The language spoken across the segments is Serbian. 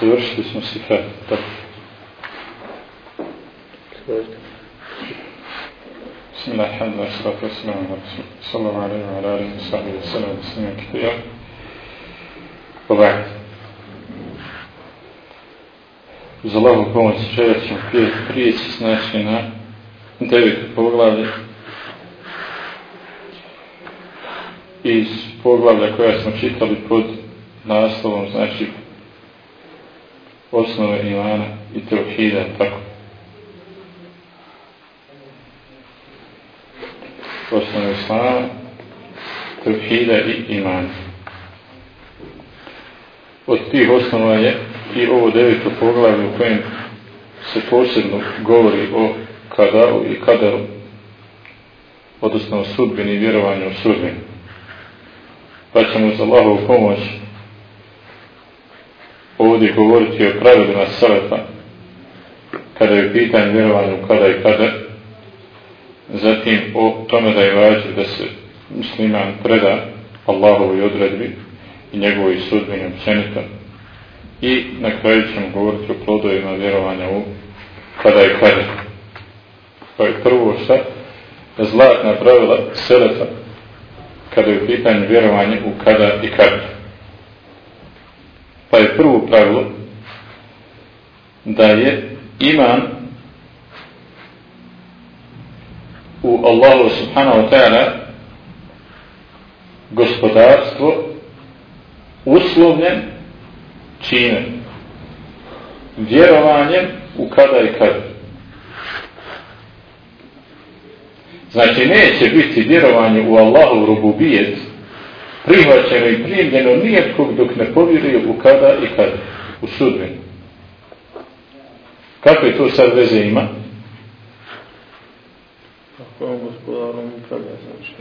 Završili smo si fe. Tako. بسم الله الحمد لله والصلاة والسلام على رسول الله صلى الله عليه وعلى آله وصحبه وسلم تسليما كثيرا وبعد uz Allahovu pomoć čovjek ćemo prije, prijeći znači na devet poglavlje iz poglavlja koja smo čitali pod naslovom znači osnove imana i teohida tako. Osnove islama teohida i imana. Od tih osnova je i ovo deveto poglavlje u kojem se posebno govori o kadaru i kadaru odnosno o sudbini i vjerovanju o sudbini. Pa ćemo za Allahovu pomoć ovdje govoriti o pravilima Selefa kada je pitanje vjerovanju kada i kada. Zatim o tome da je važno da se musliman preda Allahovi odredbi i njegovoj sudbini općenito. I na kraju ćemo govoriti o plodovima vjerovanja u kada i kada. Pa je prvo šta? Zlatna pravila Selefa kada je u pitanju vjerovanje u kada i kada. Pa je prvo pravilo da je iman u Allahu subhanahu wa ta'ala gospodarstvo uslovljen čime? Vjerovanjem u kada i kada. Znači neće biti vjerovanje u Allahu rububijet prihvaćeno i primljeno nijetkog dok ne povjeruje u kada i kada. U sudbenu. Kako je to sad veze ima? On znači...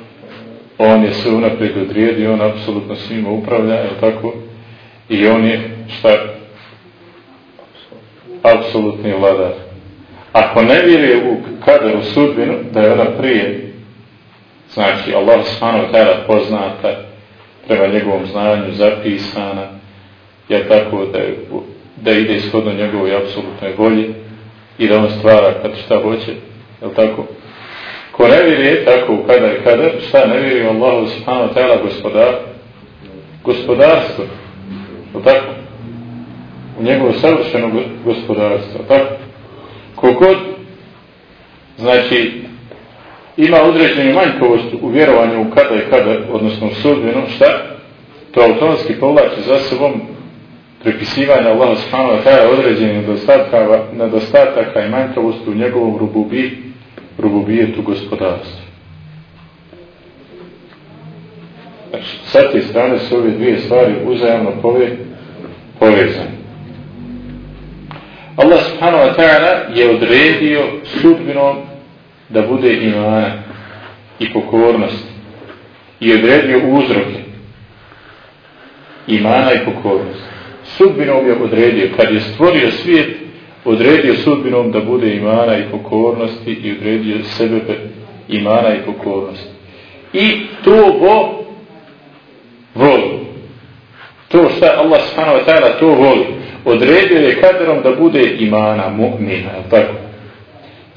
On je sve unaprijed odrijedio, on apsolutno svima upravlja, je tako? I on je šta? Apsolutni vladar. Ako ne vjeruje u kaderu sudbinu, da je ona prije, znači Allah subhanahu ta'ala poznata, prema njegovom znanju zapisana, je tako da, je, da ide ishodno njegovoj apsolutnoj volji i da on stvara kad šta hoće, je tako? Ko ne vjeruje tako u kada i kada, šta ne vjeruje Allahu subhanahu ta'ala gospodar, gospodarstvo, je tako? U njegovo savršeno gospodarstvo, tako? Kogod, znači, ima određenu manjkovost u vjerovanju u kada i kada, odnosno u sudbinu, šta? To automatski povlači za sobom prepisivanje Allah subhanahu wa ta'ala određenih nedostataka i manjkovosti u njegovom rububi, rububijetu gospodarstva. Znači, sa te strane su ove dvije stvari uzajamno pove, povezane. Allah subhanahu wa ta'ala je odredio sudbinom da bude imana i pokornost i odredio uzroke. Imana i pokornost. Sudbinom je odredio kad je stvorio svijet odredio sudbinom da bude imana i pokornosti i odredio sebe imana i pokornosti i to go voli. To šta Allah subhanahu wa ta'ala to voli. Odredio je kaderom da bude imana, mu'mina, tako?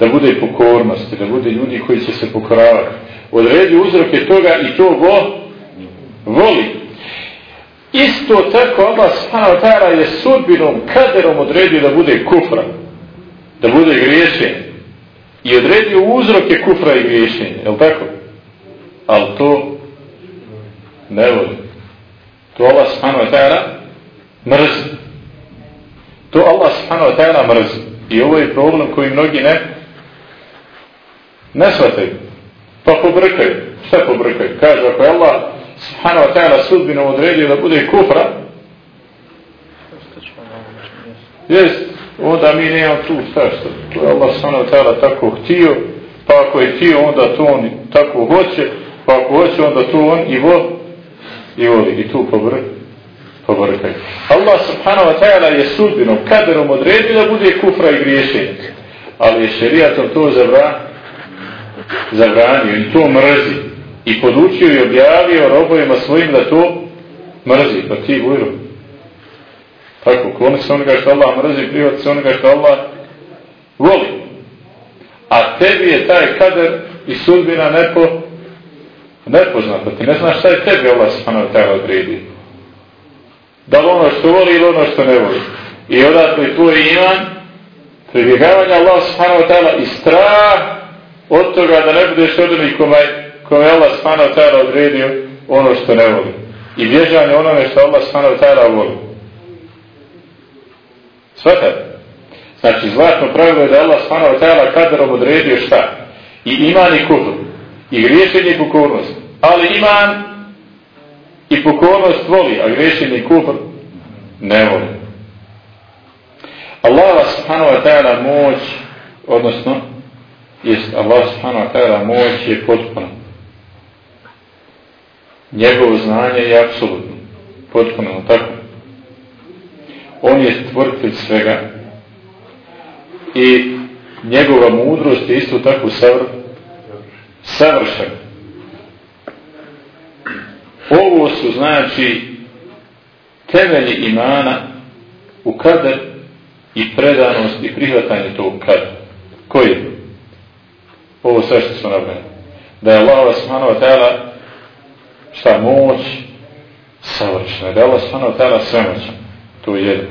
Da bude pokornosti, da bude ljudi koji će se pokoravati. Odredio uzroke toga i to go voli. Isto tako Allah subhanahu je sudbinom, kaderom odredio da bude kufra, da bude griješen. I odredio uzroke kufra i griješenja, je tako? Ali to ne voli. To Allah subhanahu mrzi. To Allah subhanahu mrzi. I ovo je problem koji mnogi ne ne shvataju. Pa pobrkaju. Šta pobrkaju? Kažu ako je Allah subhanahu wa ta'ala sudbinu odredio da bude kufra jest onda mi nemam tu šta što to je Allah subhanahu wa ta'ala tako htio pa ako je htio onda to on tako hoće pa ako hoće onda to on i vo i voli i tu pobrkaju pobrkaju. Allah subhanahu wa ta'ala je sudbinom, kaderom odredio da bude kufra i griješenje. Ali je šerijatom to zabra, zabranio i to mrzi. I podučio i objavio robojima svojim da to mrzi, pa ti vujru. Tako, kloni se onoga što Allah mrzi, prihvati se onoga što Allah voli. A tebi je taj kader i sudbina nepo, nepoznata. Ti ne znaš šta je tebi Allah subhanahu ta'ala odredio. Da li ono što voli ili ono što ne voli. I odatle tvoj iman, pribjegavanje Allah subhanahu ta'ala i strah od toga da ne budeš od onih kome, kome Allah wa ta'ala odredio ono što ne voli. I bježanje onome što Allah wa ta'ala voli. Svatate? Znači, zlatno pravilo je da Allah wa ta'ala kaderom odredio šta? I iman i kufr. I griješenje i pokornost. Ali iman i pokornost voli, a griješenje i kufr ne voli. Allah subhanahu wa ta'ala moć, odnosno, jest Allah subhanahu wa ta'ala moć je potpuno. Njegovo znanje je apsolutno. Potpuno, tako. On je stvrtelj svega i njegova mudrost je isto tako savr, savršena. Ovo su znači temelji imana u kader i predanost i prihvatanje tog kader. Koji je? Ovo sve što smo nabrali. Da je Allah subhanahu wa ta'ala šta moć savršena. Da je Allah subhanahu wa ta'ala svemoćan. To je jedno.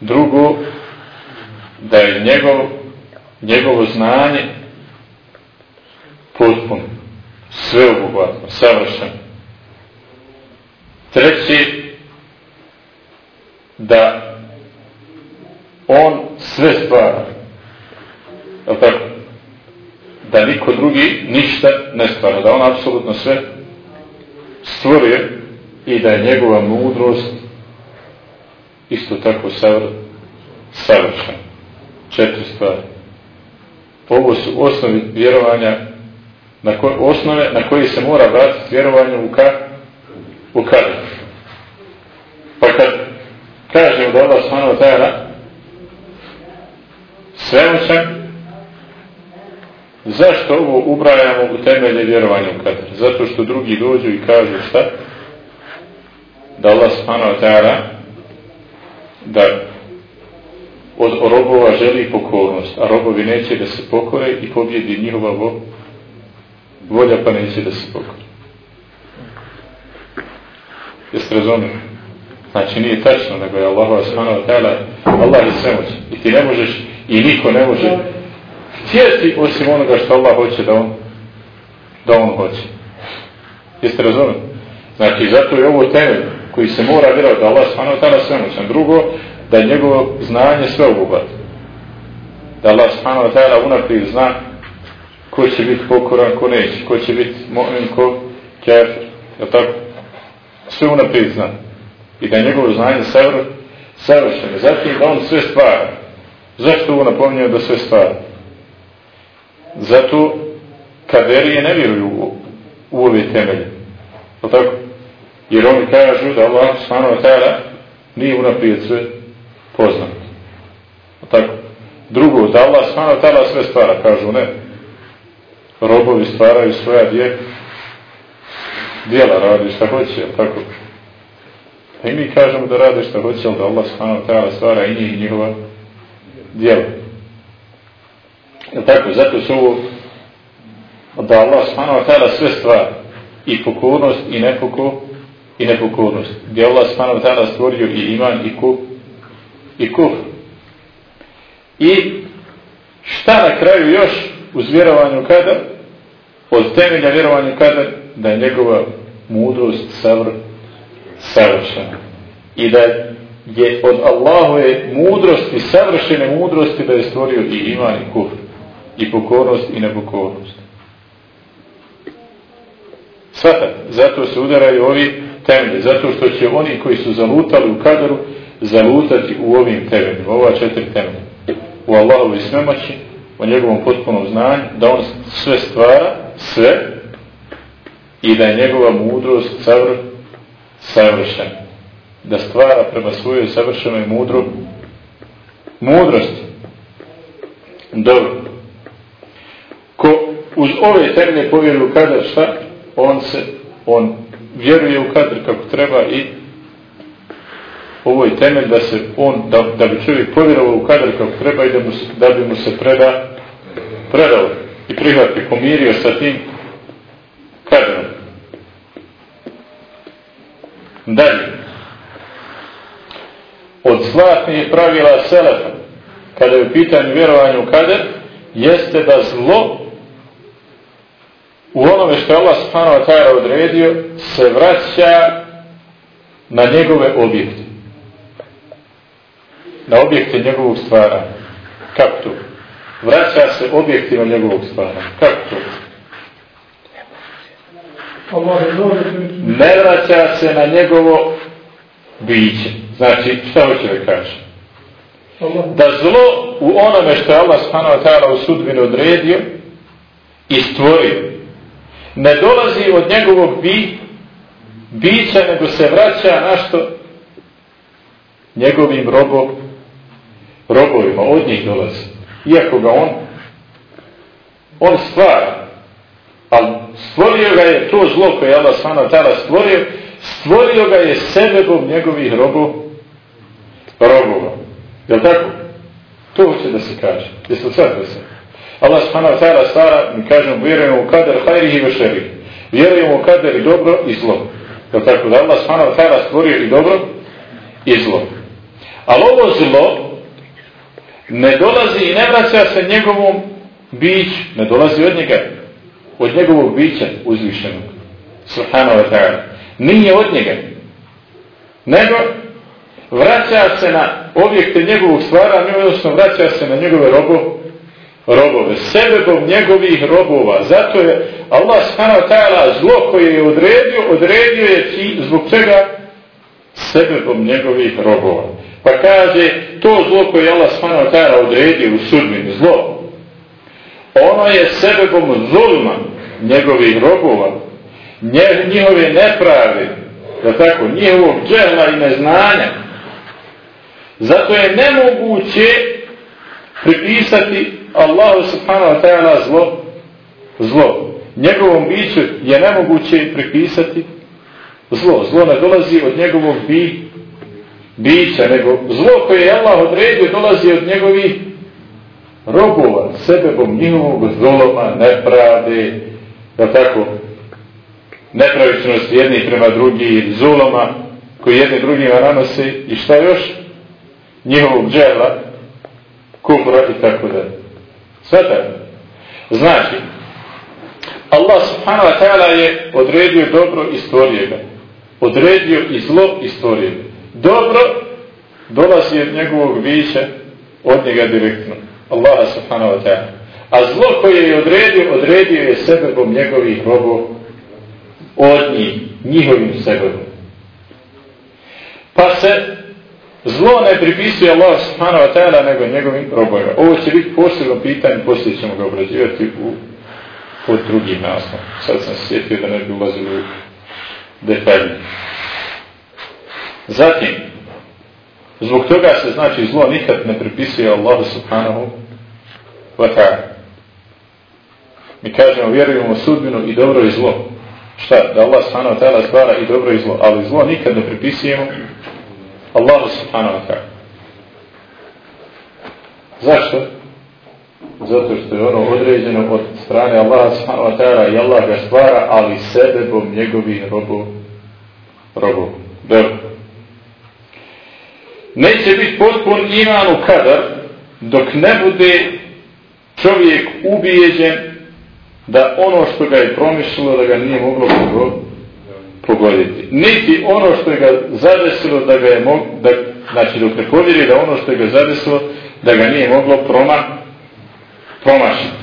Drugo, da je njegov, njegovo znanje potpuno, sveobuhvatno, savršeno. Treći, da on sve stvara. Je tako? Da niko drugi ništa ne stvara. Da on apsolutno sve stvorio i da je njegova mudrost isto tako savršena. Četiri stvari. Ovo su osnovi vjerovanja na koje, osnove na koje se mora vratiti vjerovanje u ka, u kader. Pa kad kažemo da Allah subhanahu wa ta'ala svemoćan, zašto ovo ubrajamo u temelje vjerovanja u kader? Zato što drugi dođu i kažu šta? Da Allah subhanahu wa da od robova želi pokornost, a robovi neće da se pokore i pobjedi njihova vo, volja pa neće da se pokore. Jeste razumili? Znači nije tačno, nego je Allah subhanahu wa Allah je svemoć. I ti ne možeš, i niko ne može htjeti osim onoga što Allah hoće da on da on hoće. Jeste razumili? Znači, zato je ovo temelj koji se mora vjerovati da Allah wa ta'ala svemoćan. Drugo, da je njegovo znanje sve obuhvatno. Da Allah wa ta'ala unaprijed zna ko će biti pokoran, ko neće, ko će biti mu'min, ko kafir. Je tako? Sve unaprijed zna. I da je njegovo znanje savr, savršeno. Zatim da on sve stvara. Zašto ovo napominje da sve stvara? Zato kaderije ne vjeruju u, ove temelje. Je tako? Jer oni kažu da Allah subhanahu wa ta'ala nije unaprijed sve poznat. Tako. Drugo, da Allah smano tala sve stvara, kažu ne. Robovi stvaraju svoja dje, dijela radi šta hoće, tako. A i mi kažemo da rade šta hoće, ali da Allah smano tala stvara i njih i njihova dijela. Jel tako? Zato su ovo da Allah smano tala sve stvara i pokornost i nepoko i nepokornost. Gdje Allah smano tala stvorio i iman i kup i kufr. I šta na kraju još uz vjerovanju kada? Od temelja vjerovanja kada? Da je njegova mudrost savr, savršena. I da je od Allahove mudrosti, savršene mudrosti da je stvorio i iman i kufr. I pokornost i nepokornost. Svatak, zato se udaraju ovi temelje, zato što će oni koji su zalutali u kadaru zalutati u ovim temeljima, ova četiri temelja. U Allahovi svemoći, u njegovom potpunom znanju, da on sve stvara, sve, i da je njegova mudrost savr, savršena. Da stvara prema svojoj savršenoj mudru mudrosti. Dobro. Uz ove temelje povjeruju kada šta, on se, on vjeruje u kadr kako treba i ovo je temelj da se on, da, da bi čovjek povjerovao u kadr kako treba i da, mu, da bi mu se preda, predao i prihvati, pomirio sa tim kadrom. Dalje. Od slatnije pravila Selefa, kada je u pitanju vjerovanja u kader, jeste da zlo u onome što je Allah subhanahu wa ta'ala odredio se vraća na njegove objekte. Na objekte njegovog stvara. Kako to? Vraća se objektima njegovog stvara. Kako to? Ne vraća se na njegovo biće. Znači, šta hoće da kaže? Da zlo u onome što je Allah subhanahu wa ta'ala u sudbinu odredio i stvorio ne dolazi od njegovog bi, bića, nego se vraća na što njegovim robom, robovima, od njih dolazi. Iako ga on, on stvara, ali stvorio ga je to zlo koje je Allah svana tada stvorio, stvorio ga je sebebom njegovih robov, robova. Je tako? To hoće da se kaže. Li sad da se? Allah subhanahu wa ta'ala stvara, mi kažemo, vjerujemo u kader hajrihi i vešerih. Vjerujemo u kader i dobro i zlo. Je tako da Allah subhanahu wa ta'ala stvorio i dobro i zlo. Ali ovo zlo ne dolazi i ne vraća se njegovom biću, ne dolazi od njega, od njegovog bića uzvišenog. Subhanahu wa ta'ala. Nije od njega. Nego vraća se na objekte njegovog stvaranja, odnosno vraća se na njegove robo, robove, sebebom njegovih robova. Zato je Allah ta'ala zlo koje je odredio, odredio je ci, zbog čega sebebom njegovih robova. Pa kaže, to zlo koje je Allah ta'ala odredio u sudbini, zlo, ono je sebebom zulma njegovih robova, nje, njihove neprave, da tako, njihovog džela i neznanja. Zato je nemoguće pripisati Allahu subhanahu wa ta'ala zlo, zlo. Njegovom biću je nemoguće pripisati zlo. Zlo ne dolazi od njegovog bi, bića, nego zlo koje je Allah odredio dolazi od njegovih robova, sebebom njihovog zloma, nepravde, da tako, nepravičnosti jednih prema drugih, zuloma koji jedni drugima nanose i šta još? Njihovog džela, kufra i tako dalje. Sveta. Znači, Allah subhanahu wa ta'ala je odredio dobro i stvorio ga. Odredio i zlo i stvorio ga. Dobro dolazi od njegovog bića od njega direktno. Allah subhanahu wa ta'ala. A zlo koje je odredio, odredio je sebebom njegovih robov od njih, njihovim sebebom. Pa se Zlo ne pripisuje Allah subhanahu wa ta'ala nego njegovim robojima. Ovo će biti posebno pitanje, poslije ćemo ga obrađivati u pod drugi naslov. Sad sam se sjetio da ne bi ulazili u detalje. Zatim, zbog toga se znači zlo nikad ne pripisuje Allah subhanahu wa ta'ala. Mi kažemo, vjerujemo u sudbinu i dobro i zlo. Šta? Da Allah subhanahu wa ta'ala stvara i dobro i zlo. Ali zlo nikad ne pripisujemo Allahu subhanahu wa ta'ala. Zašto? Zato što je ono određeno od strane Allaha subhanahu wa ta'ala i Allah ga stvara, ali sebebom njegovih robov. Robov. Dobro. Neće biti potpun iman u kadar dok ne bude čovjek ubijeđen da ono što ga je promišljalo da ga nije moglo pogoditi. Niti ono što je ga zadesilo da ga je mog, da, znači dok ne povjeri da ono što je ga zadesilo da ga nije moglo proma, promašiti.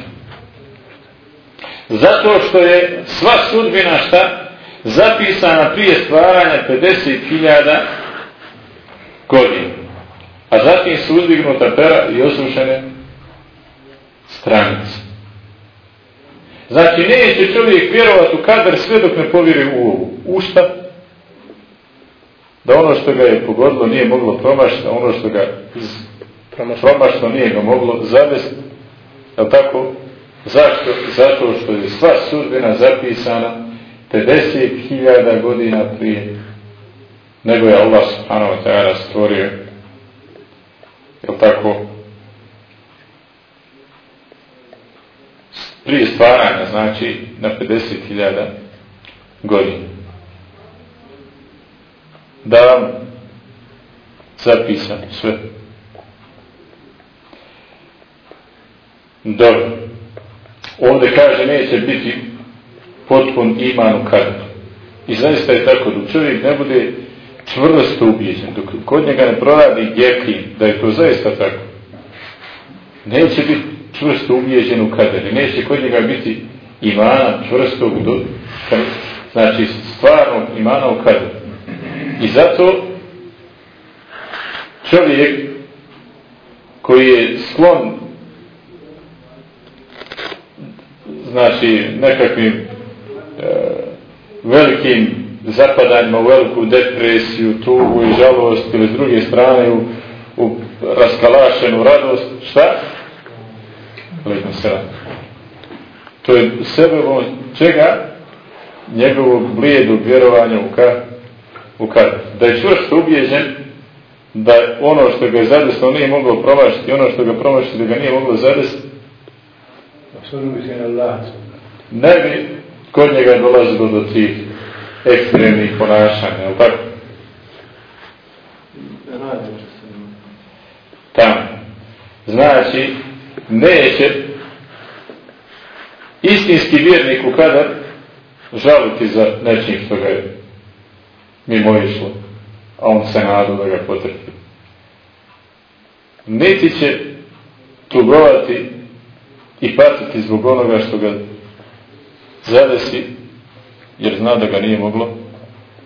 Zato što je sva sudbina šta zapisana prije stvaranja 50.000 godina. A zatim su uzdignuta pera i oslušene stranice. Znači, neće čovjek vjerovati u kadar sve dok ne povjeri u ovu. U šta? Da ono što ga je pogodilo nije moglo promašiti, a ono što ga promašno nije ga moglo zavesti. Je tako? Zašto? Zato što je sva sudbina zapisana 50.000 godina prije nego je Allah subhanahu wa ta'ala stvorio je tako prije stvaranja znači na 50.000 godina. Da vam zapisam sve. Dobro. Ovdje kaže neće biti potpun iman u kadru i zaista je tako da čovjek ne bude čvrsto ubijeđen dok kod njega ne proradi jekin da je to zaista tako neće biti čvrsto ubijeđen u kadru neće kod njega biti imana čvrstog do, znači stvarno imana u kadru i zato čovjek koji je sklon znači nekakvim e, velikim zapadanjima u veliku depresiju, tugu i žalost ili s druge strane u, u raskalašenu radost, šta? Lekom sra. To je sebe čega? Njegovog blijedog vjerovanja u ka, u kad. Da je čvrsto ubijeđen da ono što ga je zadesno nije moglo promašiti, ono što ga promašiti da ga nije moglo zadesiti, ne bi kod njega dolazilo do tih ekstremnih ponašanja, je li tako? Tamo. Znači, neće istinski vjernik u kadar žaliti za nečim što ga je mimo išlo, a on se nadu da ga potrpi. Niti će tugovati i patiti zbog onoga što ga zadesi, jer zna da ga nije moglo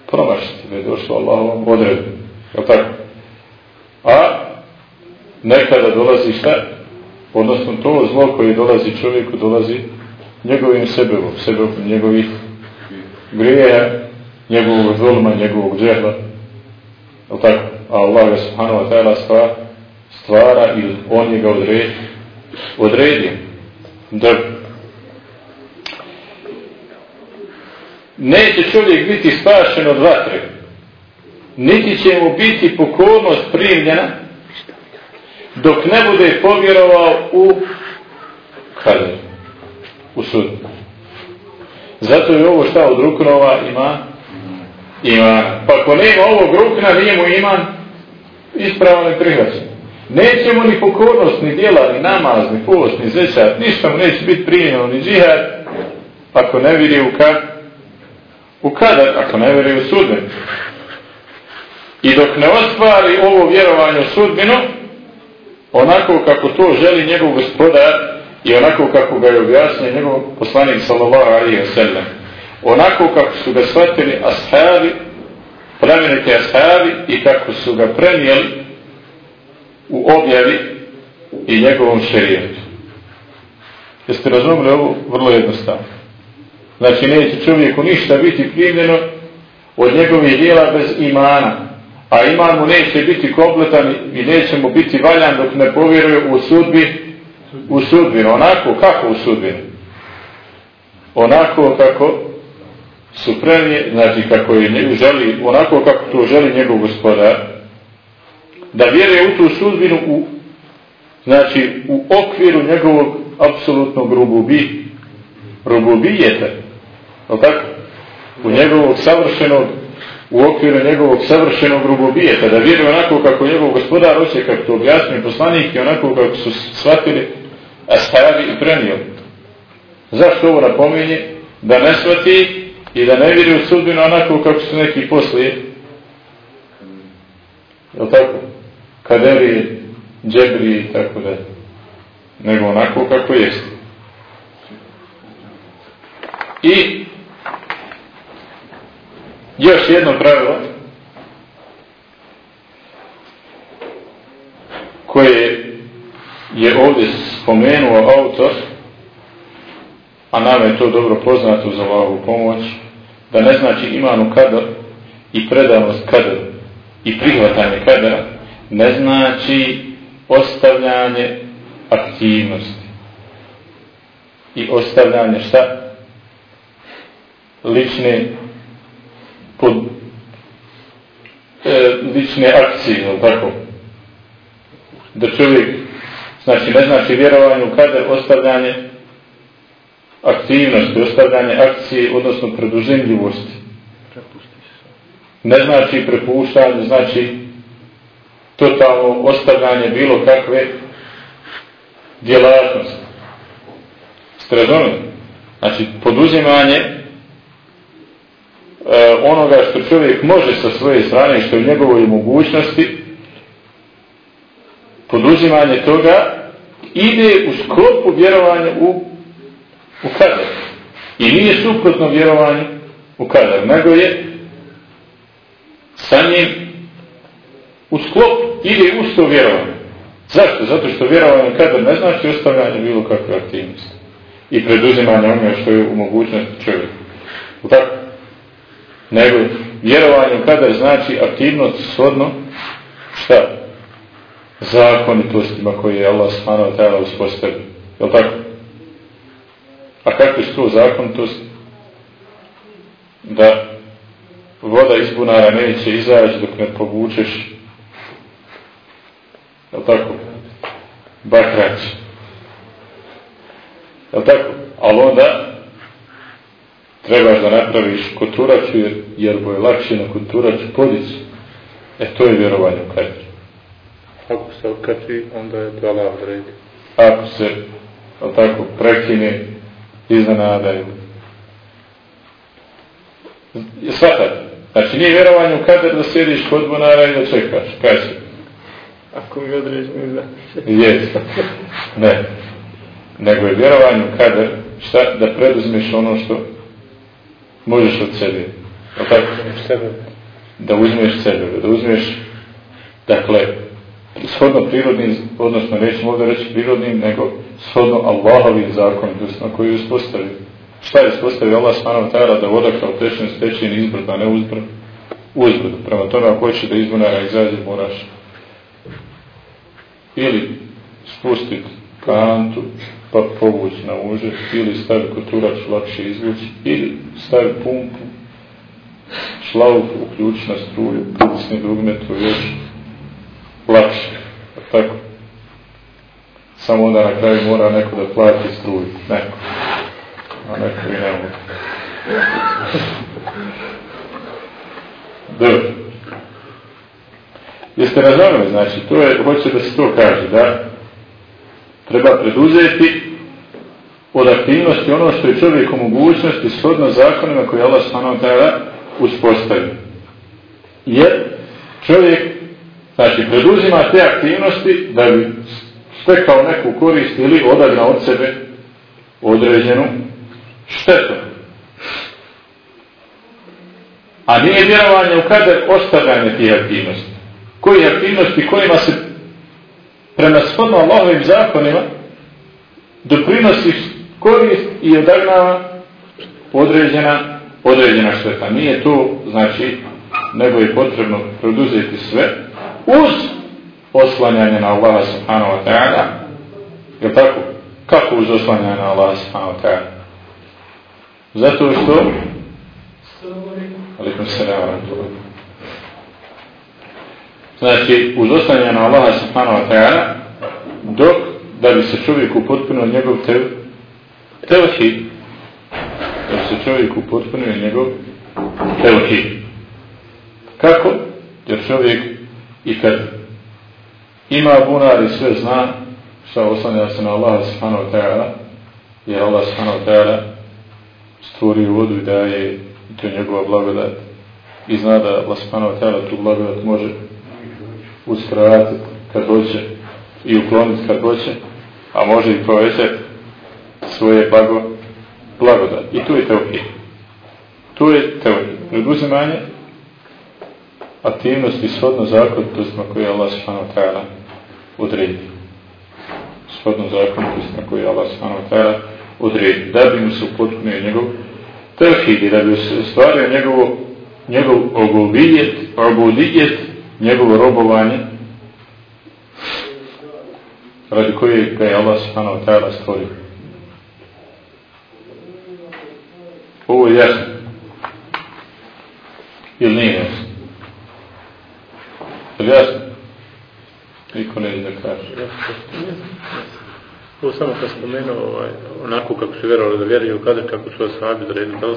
promašiti, da je došlo Allahovom odredu. Je tako? A nekada dolazi šta? Odnosno to zlo koje dolazi čovjeku, dolazi njegovim sebebom, sebebom njegovih grijeha, njegovog zvolma, njegovog džehla. Tako? A Allah ga subhanahu wa ta'ala stvara, stvara i on je ga odredio. odredio da neće čovjek biti spašen od vatre niti će mu biti pokornost primljena dok ne bude povjerovao u kader u sud zato je ovo šta od ruknova ima? Ima. Pa ako nema ovog rukna nije mu iman ispravno ne prihvaćen. Nećemo ni pokornost, ni djela, ni namaz, ni post, ni zečat, ništa mu neće biti primjeno, ni džihad, ako ne vidi u kad, u kada, ako ne vidi u sudbinu. I dok ne ostvari ovo vjerovanje u sudbinu, onako kako to želi njegov gospodar i onako kako ga je objasnio njegov poslanik sallallahu alaihi wa sallam, onako kako su ga shvatili ashabi, plemenite ashabi i kako su ga prenijeli u objavi i njegovom šerijetu. Jeste razumili ovo? Vrlo jednostavno. Znači, neće čovjeku ništa biti primljeno od njegovih dijela bez imana. A iman mu neće biti kompletan i neće mu biti valjan dok ne povjeruje u sudbi, u sudbinu. Onako, kako u sudbinu? Onako kako su premije, znači kako je želi, onako kako to želi njegov gospodar, da vjeruje u tu sudbinu u znači u okviru njegovog apsolutnog rububi rububijeta tako? u njegovog savršenog u okviru njegovog savršenog rububijeta da vjeruje onako kako njegov gospodar hoće kako to objasni poslanik i onako kako su shvatili ashabi i prenio zašto ovo napominje da ne shvati i da ne vjeruje u sudbinu onako kako su neki poslije je tako? kaderi, džebri i tako da. Nego onako kako jeste. I još jedno pravilo koje je ovdje spomenuo autor a nam je to dobro poznato za ovu pomoć da ne znači imanu kadar i predanost kadar i prihvatanje kadara ne znači ostavljanje aktivnosti i ostavljanje šta? lične pod e, lične akcije, ili tako? Da čovjek, znači ne znači vjerovanje u kader ostavljanje aktivnosti, ostavljanje akcije, odnosno preduzimljivosti. Ne znači prepuštanje, znači totalno ostavljanje bilo kakve djelatnosti. Ste razumili? Znači, poduzimanje onoga što čovjek može sa svoje strane, što je njegovoj mogućnosti, poduzimanje toga ide u sklopu vjerovanja u, u kadar. I nije suprotno vjerovanje u kadar, nego je sa njim u sklop ide u to vjerovanje. Zašto? Zato što vjerovanje kadar ne znači ostavljanje bilo kakve aktivnosti i preduzimanje onoga što je u mogućnosti čovjeka. U tako? Nego vjerovanje u kadar znači aktivnost shodno šta? Zakonitostima koje je Allah subhanahu wa ta'ala uspostavio. Je li tako? A kakve su to zakonitosti? Da voda iz bunara neće izaći dok ne povučeš je li tako? Bakrać. Je li tako? Ali onda trebaš da napraviš koturaču jer, jer bo je lakše na koturaču podići. E to je vjerovanje u kadru. Ako se okači, onda je to Allah odredi. Ako se, tako, prekine, iznenadaju. Svatate. Znači nije vjerovanje u kadar da sjediš kod bunara i da čekaš. Kaj se? Ako mi određem za... Jes. Ne. Nego je vjerovanje u kadar šta, da preduzmeš ono što možeš od sebe. O tako? Sebe. Da uzmeš sebe. Da uzmeš, dakle, shodno prirodnim, odnosno nećemo ovdje reći prirodnim, nego shodno Allahovim zakonitostima koji je uspostavio. Šta je uspostavio Allah smanov tajala da voda kao tečne stečine izbrda, ne uzbrda? Uzbrda. Prema tome, ako hoćeš da izbunara izađe, moraš ili spustiti kantu pa povući na uže ili stavi koturač lakše izvući ili stavi pumpu šlauf uključi na struju pucni dugme to još lakše tako? Samo onda na kraju mora neko da plati struju neko a neko i ne mogu dobro. Jeste razumeli, znači, to je, hoće da se to kaže, da treba preduzeti od aktivnosti ono što je čovjek u mogućnosti shodno zakonima koje Allah svanom tada uspostavi. Jer čovjek, znači, preduzima te aktivnosti da bi stekao neku korist ili odagnao od sebe određenu štetu. A nije vjerovanje u kader ostavljanje tih aktivnosti koji aktivnosti kojima se prema shodno Allahovim zakonima doprinosi korist i odagnava određena određena šteta. Nije to, znači, nego je potrebno produzeti sve uz oslanjanje na Allaha subhanahu wa ta'ala. Je tako? Kako uz oslanjanje na Allaha subhanahu wa ta'ala? Zato što Alikum se ne znači uz oslanjanje na Allaha subhanahu wa ta'ala dok da bi se čovjeku potpuno njegov te, tevhid. Da bi se čovjeku potpuno njegov tevhid. Kako? jer čovjek i kad ima bunar i sve zna šta oslanja se na Allaha subhanahu wa ta'ala jer Allah subhanahu wa ta'ala stvori vodu i daje to je njegova blagodat. I zna da Allah subhanahu wa ta'ala tu blagodat može uskratiti kad hoće i ukloniti kad hoće, a može i povećati svoje blago, blagodat. I tu je teorija. Tu je teorija. Preduzimanje aktivnosti shodno zakonitostima koje je Allah subhanahu ta'ala odredi. Shodno zakonitostima koje je Allah subhanahu ta'ala odredi. Da bi mu se upotpunio njegov tevhid i da bi se stvario njegovo njegov obudijet, obudijet njegovo robovanje radi koje ga je Allah subhanahu ta'ala stvorio. Ovo je jasno. Ili nije jasno? Je li jasno? Niko ne da kaže. Ovo samo kad spomenuo ovaj, onako kako se vjerovali da vjeruju kada kako su osabi da redu, da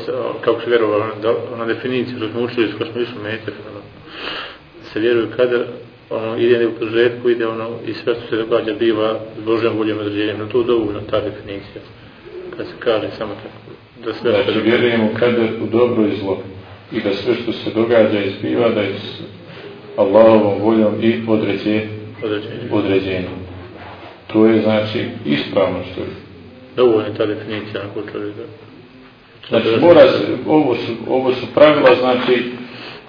kako se vjerovali da, ona definicija što smo učili, što smo išli ono, se vjeruju kada ono, ide u prožetku, ide ono, i sve što se događa biva s Božjom voljom određenjem, no to je dovoljno ta definicija. Kad se kaže samo tako, da sve znači, vjerujemo kada u dobro i zlo i da sve što se događa i zbiva da je s Allahovom voljom i određenjem. Određenje. određenje. To je znači ispravno što je. Dovoljno je ta definicija ako čovjek da... Znači mora se, ovo su, ovo su pravila, znači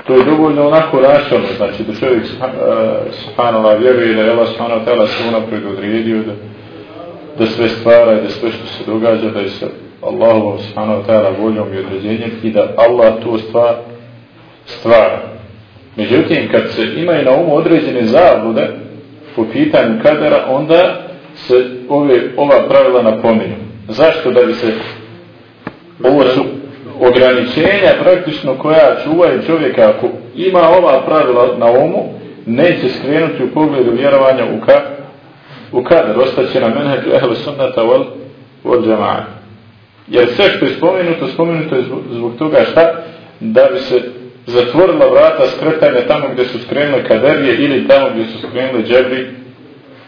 to je dovoljno onako rašano, znači da čovjek subhanallah vjeruje da je Allah subhanallah tela se unaprijed odredio da, da sve stvara i da sve što se događa da je sa Allahovom subhanallah tela voljom i određenjem i da Allah to stvar, stvara. Međutim, kad se imaju na umu određene zablude po pitanju kadera, onda se ove, ova pravila napominju. Zašto? Da bi se ovo su ograničenja praktično koja čuvaju čovjeka ako ima ova pravila na umu neće skrenuti u pogledu vjerovanja u, ka, u kader. Ostaće na menheđu ehle sunnata vol, vol džema'a jer sve što je spomenuto spomenuto je zbog toga šta? Da bi se zatvorila vrata skretanja tamo gdje su skrenule kaderije ili tamo gdje su skrenule džebri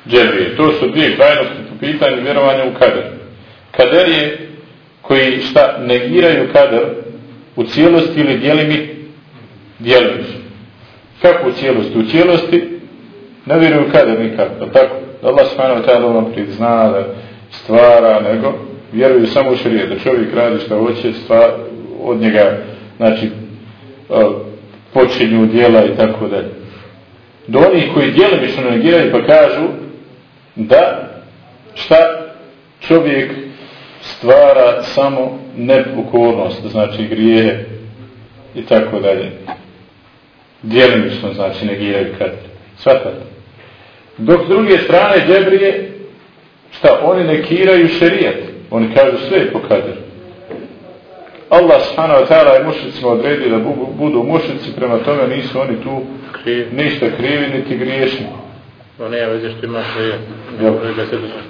džebrije. To su dvije krajnosti po pitanju vjerovanja u kader. Kaderije koji šta negiraju kader u cijelosti ili dijelimi dijelimično. Kako u cijelosti? U cijelosti ne vjeruju kader nikako. Tako? Allah subhanahu ta'ala ono prizna da stvara, nego vjeruju samo u šarije, da čovjek radi šta hoće, stvar, od njega, znači, počinju dijela i tako dalje. Do onih koji dijelimično negiraju pa kažu da šta čovjek stvara samo nepokornost, znači grijehe i tako dalje. Djelimično znači negiraju kad. Svatate. Dok s druge strane džebrije, šta, oni nekiraju šerijat. Oni kažu sve je po kaderu. Allah subhanahu wa ta'ala je mušicima odredio da budu mušici, prema tome nisu oni tu ništa krivi, niti griješni. No nema veze što ima šerijat.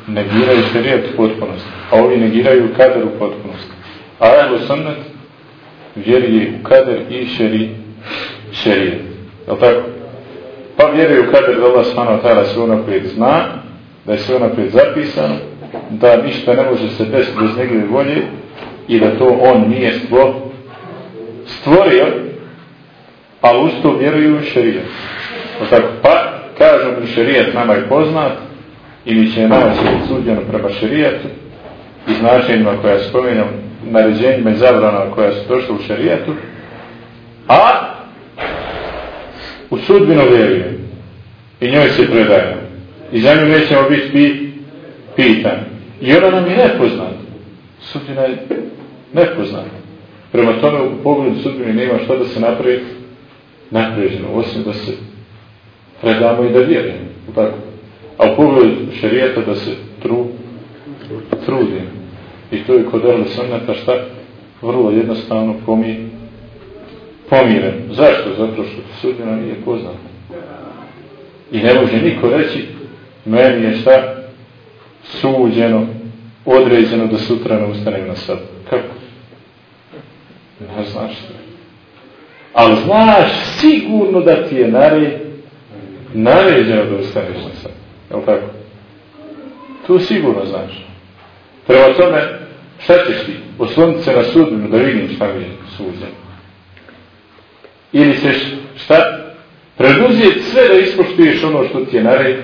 Negiraju šerijat u potpunosti. A ovi negiraju kader u potpunosti. A ehlu sunnet vjeruje u kader i šeri, šerijat. Je li tako? Pa vjeruje u kader da Allah subhanahu ta'ala sve unaprijed zna, da je sve unaprijed zapisano, da ništa ne može se desiti bez njegove volje i da to on nije stvo, stvorio, a usto vjeruju u. Tako, pa kažu mi šerijat nama je poznat i mi će nama se sudjeno prema šerijatu i značenjima koja spominjam naređenjima i zabranama koja su došla u šerijatu a u sudbinu vjeruje i njoj se predajemo i za nju nećemo biti pi, pitan. I ona nam je nepoznat sudbina je nepoznat prema tome u pogledu sudbine nema šta da se napravi napređeno osim da se predamo i da vjerujemo. Tako. A u pogledu šarijeta da se tru, trudim. I to je kod Erle Sunneta šta? Vrlo jednostavno pomi, pomiren. Zašto? Zato što sudbina nije poznata. I ne može niko reći meni je šta suđeno, određeno da sutra ne ustanem na sad. Kako? Ne znaš što. Ali znaš sigurno da ti je nared naređeno da ustaneš na sad. Je li tako? Tu sigurno znaš. Prema tome, šta ćeš ti? Osloniti se na sudbinu da vidim šta mi je suđen. Ili ćeš šta? Preduzijeti sve da ispoštuješ ono što ti je nared.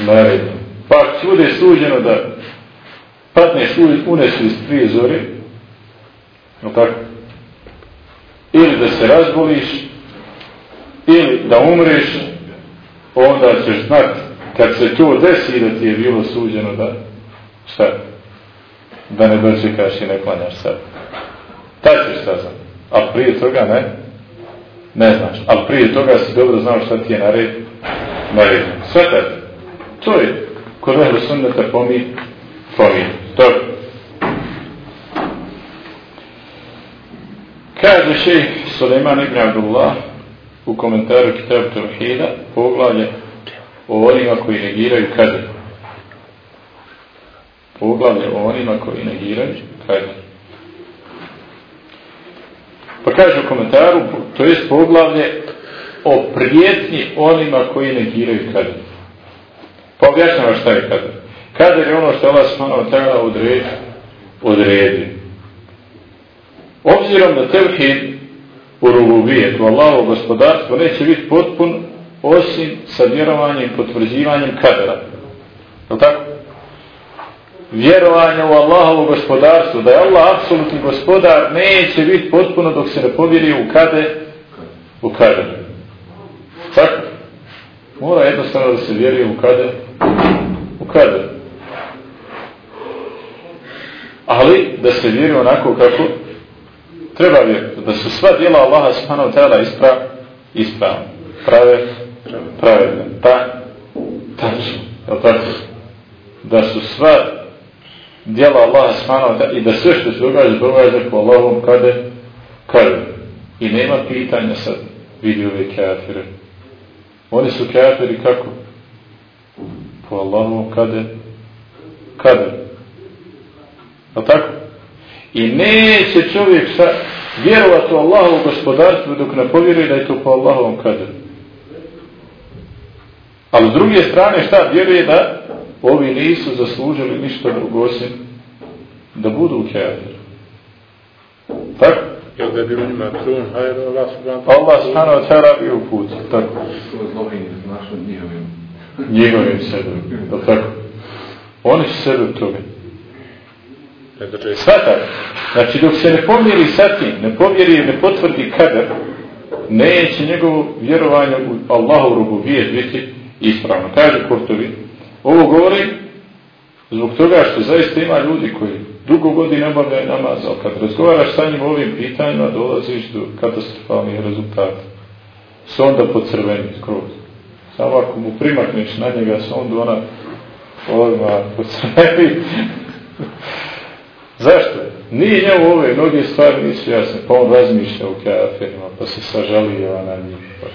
naredno. Pa ako ti bude suđeno da padneš u nesvist prije zore, je tako? Ili da se razboliš, ili da umreš, onda ćeš znat kad se to desi da ti je bilo suđeno da šta? Da ne dočekaš i ne klanjaš sad. Tad ćeš saznat. Ali prije toga ne? Ne znaš, ali prije toga si dobro znao šta ti je nared nared sve tad to je. Kod ehlu sunneta pomi pomi. Kaže Kaže šejh Suleiman ibn Abdullah u komentaru Kitab Tawhida poglavlje o onima koji negiraju kader. Poglavlje o onima koji negiraju kader. Pa kaže u komentaru, to je poglavlje o prijetnji onima koji negiraju kader. Pa objašnjava šta je kader. Kader je ono što Allah subhanahu ta'ala odredi. odredi. Obzirom da tevhid u rububijetu, Allahovo gospodarstvo neće biti potpun osim sa vjerovanjem i potvrđivanjem kadera. Je tako? Vjerovanje u Allahovo gospodarstvo, da je Allah apsolutni gospodar, neće biti potpuno dok se ne povjeri u kade, u kader. Tako? Mora jednostavno da se vjeruje u kader, u kader. Ali da se vjeruje onako kako treba vjeriti, da su sva djela Allaha subhanahu ta'ala isprav, ispravne, prave, pravedne, ta, tačno, je? Da su sva djela Allaha subhanahu ta'ala i da sve što se događa, događa po Allahom kade, kade. I nema pitanja sad, vidi ove kafire. Oni su kafiri kako? Po Allahom kade, kade. Je tako? I neće čovjek sa vjerovati u Allahovu gospodarstvu dok ne povjeruje da je to po Allahovom kaderu. Ali s druge strane šta vjeruje da ovi nisu zaslužili ništa drugo osim da budu u kjaviru. Tako? Jel da je bilo njima trun, hajde Allah subhanahu wa ta'ala. Allah subhanahu wa ta'ala bio u putu. Tako. Njegovim sebem. Tako? Oni su sebe u tome. Svatak. Znači dok se ne pomjeri sa tim, ne pomjeri i ne potvrdi kader, neće njegovo vjerovanje u Allahu rububijet biti ispravno. Kaže Kurtovi, ovo govori zbog toga što zaista ima ljudi koji dugo godina obavljaju namaz, ali kad razgovaraš sa njim ovim pitanjima, dolaziš do katastrofalnih rezultata. Sonda po crveni skroz. Samo ako mu primakneš na njega sondu, ona odmah po crveni. Zašto? Nije njemu ove mnoge stvari nisu jasne, pa on razmišlja u kafirima, pa se sažalija na njih, pa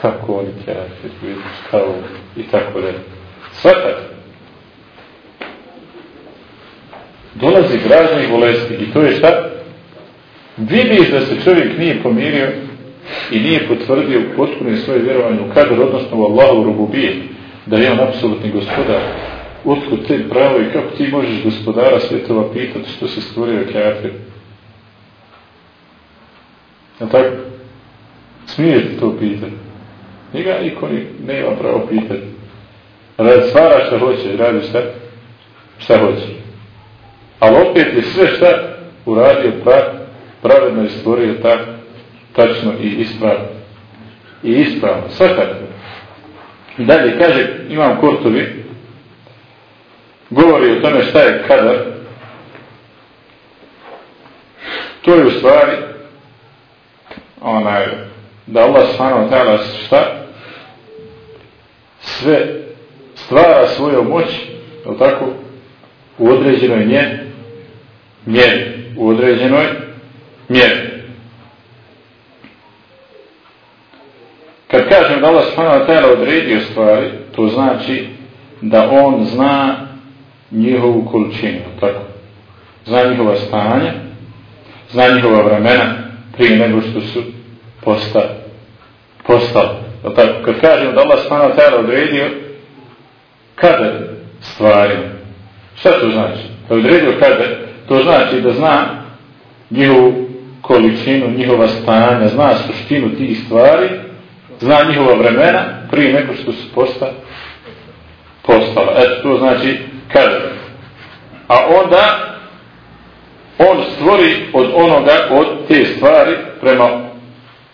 kako oni kafir, vidiš, kao i tako da. Svatak. Dolazi gražnih bolesti i to je šta? Vidiš da se čovjek nije pomirio i nije potvrdio potpuno svoje vjerovanje u kadar, odnosno u Allahu rububije, da je on apsolutni gospodar otkud te pravo i kako ti možeš gospodara svjetova pitati što se stvorio kafir. A tako? Smiješ to pitati? Njega niko nema pravo pitati. Radi stvara šta hoće, radi šta? Šta hoće. Ali opet je sve šta uradio pra, pravedno i stvorio tak, tačno i ispravno. I ispravno. Svakako. Dalje kaže, imam kortovi, govori o tome šta je kadar, to je u stvari onaj, da Allah subhanahu ta'ala šta? Sve stvara svoju moć, je tako? U određenoj nje, mjeri. U određenoj mjeri. Kad kažem da Allah subhanahu ta'ala odredio stvari, to znači da on zna njihovu količinu, tako. Zna njihova stanja, zna njihova vremena prije nego što su posta, postali. Tako, kad kažem da Allah smana tajla odredio kada stvari, šta to znači? Da odredio kada, to znači da zna njihovu količinu, njihova stanja, zna suštinu tih stvari, zna njihova vremena prije nego što su posta, postala. Eto, to znači kaže. A onda on stvori od onoga od te stvari prema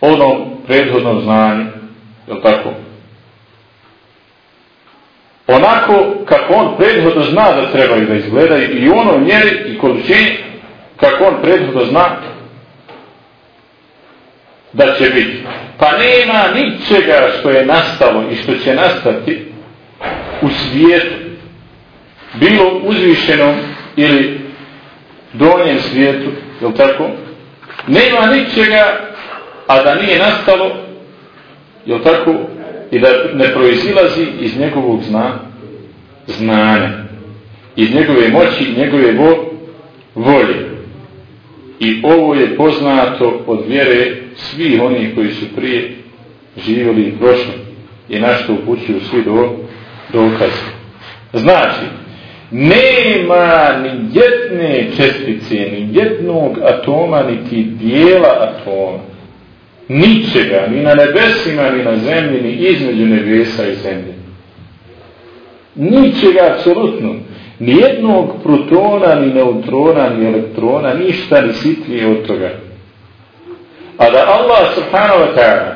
onom prethodnom znanju je tako? Onako kako on prethodno zna da trebaju da izgledaju i ono mjeri i količini kako on prethodno zna da će biti. Pa nema ničega što je nastalo i što će nastati u svijetu bilo uzvišenom ili donjem svijetu, je tako? nema ničega, a da nije nastalo, je tako, i da ne proizilazi iz njegovog zna, znanja, iz njegove moći, njegove vo, volje. I ovo je poznato od vjere svih onih koji su prije živjeli i prošli i našto upućuju svi do dokaze. Znači, nema ni jedne čestice, ni jednog atoma, niti dijela atoma. Ničega, ni na nebesima, ni na zemlji, ni između nebesa i zemlje. Ničega, apsolutno. Ni jednog protona, ni neutrona, ni elektrona, ništa ni sitlije od toga. A da Allah subhanahu wa ta'ala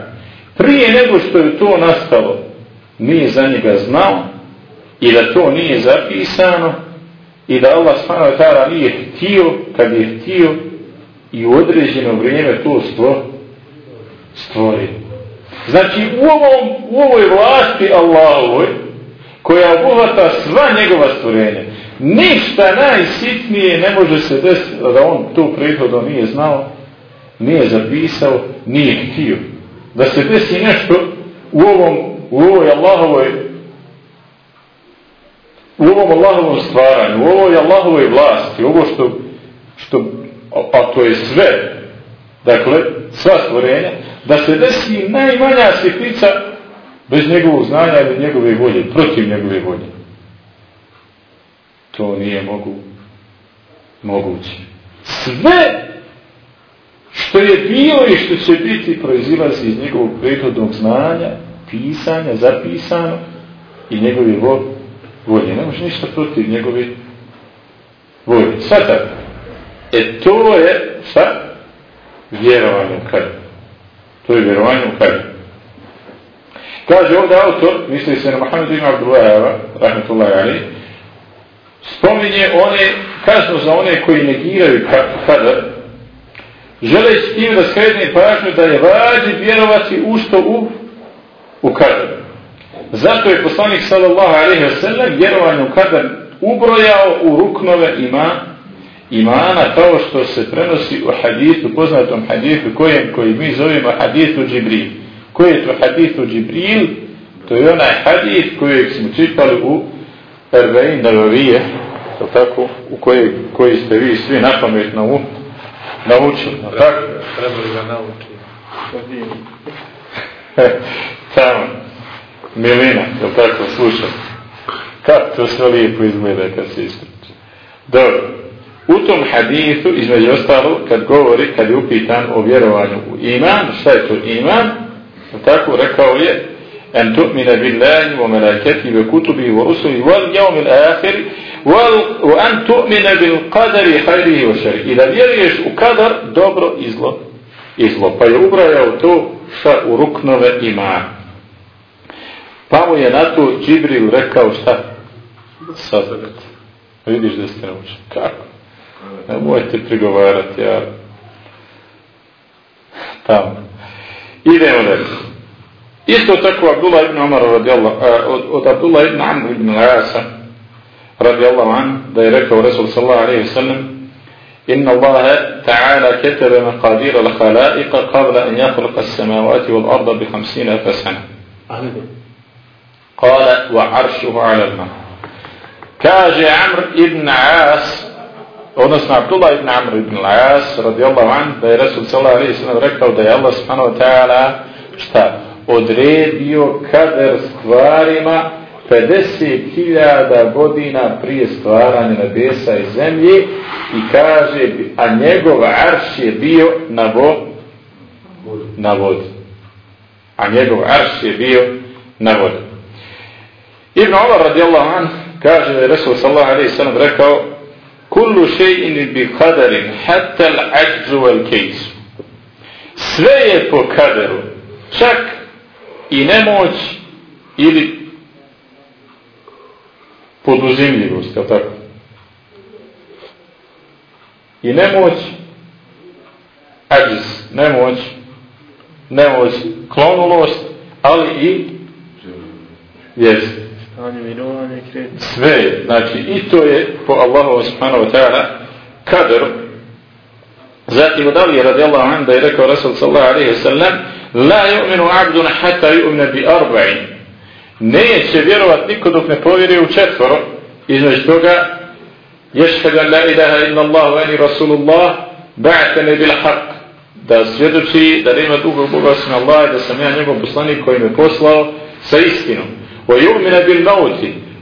prije nego što je to nastalo nije za njega znao i da to nije zapisano i da Allah subhanahu ta'ala nije htio kad je htio i u određeno vrijeme to stvo stvori. Znači u, ovom, u ovoj vlasti Allahovoj koja obuhvata sva njegova stvorenja ništa najsitnije ne može se desiti da on to prethodno nije znao nije zapisao, nije htio da se desi nešto u ovom u ovoj Allahovoj u ovom Allahovom stvaranju, u ovoj Allahovoj vlasti, ovo što, što a to je sve, dakle, sva stvorenja, da se desi najmanja sitnica bez njegovog znanja ili njegove volje, protiv njegove volje. To nije mogu, moguće. Sve što je bilo i što će biti proizilazi iz njegovog prethodnog znanja, pisanja, zapisano i njegove volje. Ne može ništa protiv njegove volje. Sad tako. E to je šta? Vjerovanje u kada. To je vjerovanje u kada. Kaže ovdje autor, misli se na Mohamedu ima Abdullaheva, rahmetullahi ali, spominje one, kazno za one koji negiraju kada, želeći tim da skredne pažnju da je vađi vjerovati u što u, u kadar. Zato je poslanik sallallahu alaihi wa sallam vjerovanju kadar ubrojao u ruknove ima, imana kao što se prenosi u hadithu, poznatom hadithu kojem, koji mi zovemo hadithu Džibril. Koji je to hadithu Džibril? To je onaj hadith kojeg smo čitali u Ervein Navavije, tako, u koji, koji ste vi svi napametno u naučili. Tako? Trebali ga naučiti. Tamo. Milina, je li tako, slušam. Kako to sve lijepo izgleda kad se ispriča. Dobro. U tom hadithu, između ostalo, kad govori, kad je upitan o vjerovanju u iman, šta je to iman? Tako rekao je, billahi wa yawmil akhir wa an tu'mina bil qadari khairihi wa sharrihi. I da vjeruješ u kadar dobro i zlo. I zlo. Pa je ubrajao to šta u ruknove imana. Pa mu je na to Džibril rekao šta? Sazagat. Vidiš da ste naučili. Kako? Ne mojete prigovarati, ja. Tamo. Idemo dalje. Isto tako Abdullah ibn Umar radijallahu, od, od Abdullah ibn Amr ibn Asa radijallahu an, da je rekao Resul sallallahu alaihi sallam إن الله تعالى كتب مقادير الخلائق قبل أن يخلق السماوات والأرض بخمسين ألف سنة. قال وعرشه على الماء كاجي عمرو ابن عاص odnosno Abdullah ibn Amr ibn Al-As radijallahu an da je Resul sallallahu alaihi sallam rekao da je Allah subhanahu wa ta'ala šta odredio kader stvarima 50.000 godina prije stvaranja nebesa i zemlje i kaže a njegov arš je bio na vo na vodi a njegov arš je bio na vodi Ibn Omar radijallahu an kaže da je Resul sallallahu alaihi sallam rekao kullu še'in bi kadarin hatta al-ajzu wal kejsu sve je po kaderu čak i nemoć ili poduzimljivost, je tako? I nemoć ajz, nemoć nemoć, klonulost ali i jest Sve, znači i to je po Allahu subhanahu wa ta'ala kader Zatim od Ali radijallahu anhu da je rekao Rasul sallallahu alaihi sallam La yu'minu abdun hatta yu'mina bi arba'in Neće vjerovat niko dok ne povjeri u četvoro između toga ješhadu la ilaha illa Allah wa ani Rasulullah ba'tane bil haq da svjedoči da nema drugog Boga osim Allah da sam ja njegov poslanik koji me poslao sa istinom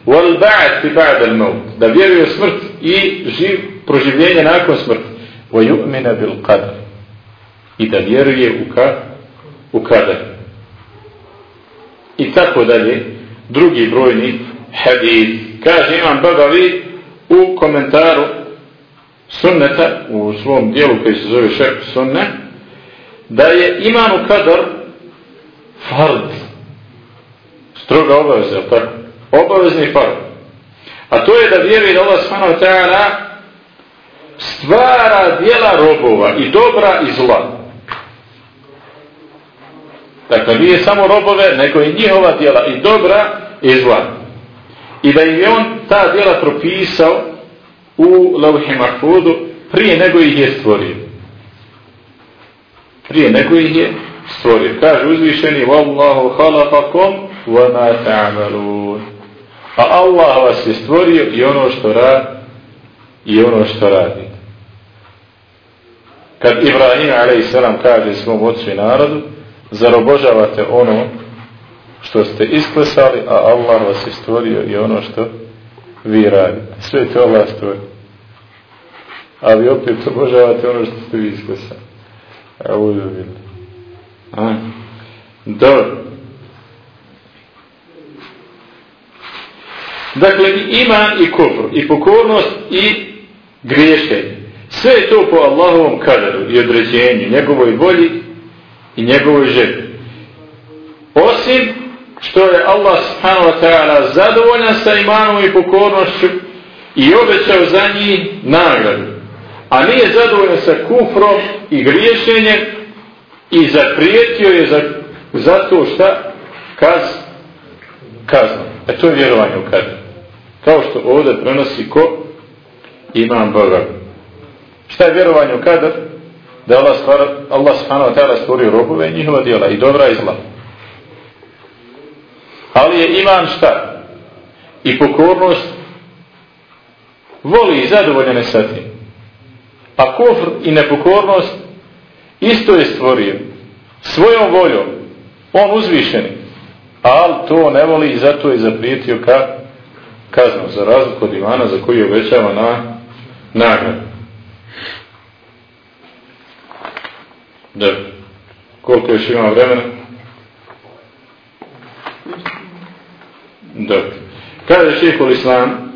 wal ba'ti ba'da al maut da vjeruje u smrt i živ proživljenje nakon smrti bil qadar i da vjeruje u ka u kadar i tako dalje drugi brojni hadith kaže imam Bagavi u komentaru sunneta u svom dijelu koji se zove šerp sunne da je iman u kadar fard stroga obaveza tako? obavezni fard a to je da vjeruje da Allah wa ta'ala stvara dijela robova i dobra i zla. Dakle, nije samo robove, nego i njihova dijela i dobra i zla. I da im je on ta dijela propisao u Lauhi Mahfudu prije nego ih je stvorio. Prije nego ih je stvorio. Kaže uzvišeni Wallahu halafakom ma ta'amalun. A Allah vas je stvorio i ono što radi i ono što radi. Kad Ibrahim a.s. kaže svom ocu i narodu, zar obožavate ono što ste isklesali, a Allah vas je stvorio i ono što vi radite. Sve to Allah stvori. A vi opet obožavate ono što ste vi isklesali. A uvijek. A? Dobro. Dakle, i iman i kufr, i pokornost i griješenje. Sve je to po Allahovom kaderu i određenju, njegovoj volji i njegovoj želji. Osim što je Allah subhanahu wa ta'ala zadovoljan sa imanom i pokornošću i obećao za njih nagradu. A nije zadovoljan sa kufrom i griješenjem i zaprijetio je za, za to šta kaz, kazno. E to je vjerovanje u kaderu. Kao što ovdje prenosi ko imam Boga. Šta je vjerovanje u kadar? Da Allah, stvar, Allah subhanahu ta'ala stvorio robove i njihova djela i dobra i zla. Ali je iman šta? I pokornost voli i zadovoljene sa tim. A kufr i nepokornost isto je stvorio. Svojom voljom. On uzvišeni. Ali to ne voli i zato je zaprijetio ka kaznom za razliku od imana za koji obećava na nagradu. Da. Koliko još ima vremena? Da. Kaže šehol islam,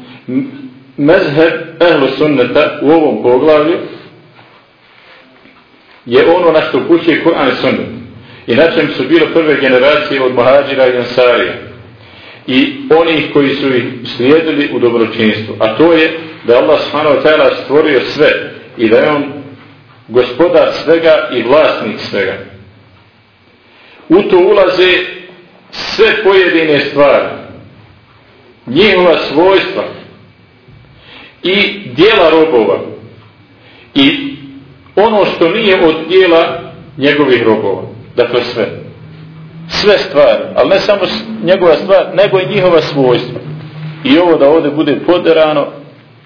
mezheb ehlu sunneta u ovom poglavlju je ono na što kuće Kur'an i sunnet. I na čem su bile prve generacije od Mohađira i Ansarija. I onih koji su ih slijedili u dobročinstvu. A to je da Allah s.w.t. stvorio sve i da je on gospodar svega i vlasnik svega. U to ulaze sve pojedine stvari, njihova svojstva i dijela robova i ono što nije od dijela njegovih robova. Dakle sve. Sve stvari, ali ne samo njegova stvar, nego i njihova svojstva. I ovo da ovdje bude poderano,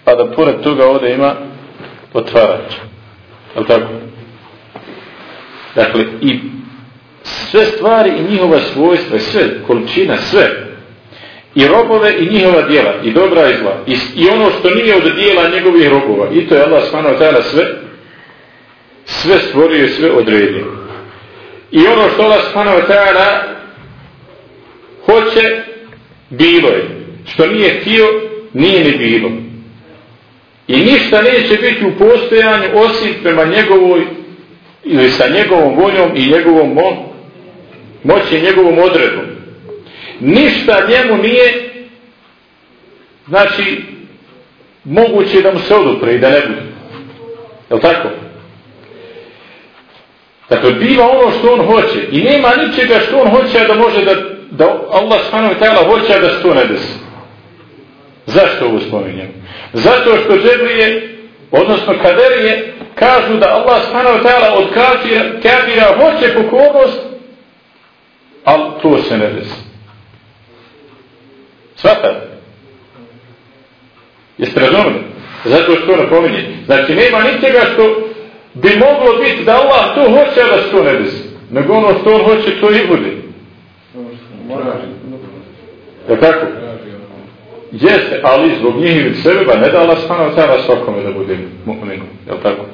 a da pored toga ovdje ima otvarač. Je tako? Dakle, i sve stvari i njihova svojstva, sve, količina, sve. I robove i njihova dijela, i dobra i zla. I, i ono što nije od dijela njegovih robova. I to je Allah tada sve, sve stvorio i sve odredio. I ono što Allah smano tada hoće, bilo je. Što nije htio, nije ni bilo. I ništa neće biti u postojanju osim prema njegovoj ili sa njegovom voljom i njegovom mo moći i njegovom odredom. Ništa njemu nije znači moguće da mu se odupre i da ne bude. Je li tako? Dakle, biva ono što on hoće i nema ničega što on hoće da može da, da Allah s.w.t. hoće da se to ne desi. Zašto ovo spominjem? Zato što Džebrije Odnosno kaderije kažu da Allah subhanahu od kafira hoće pokornost, ali to se ne desi. Svatate? Jeste razumili? Zato što to napominje. Znači nema ničega što bi moglo biti da Allah to hoće, da se to ne desi. Nego ono što on hoće, to i bude. Je tako? Jeste, ali zbog njih i sebe, ba ne da Allah spana od svakome da bude mu'minu. Je tako?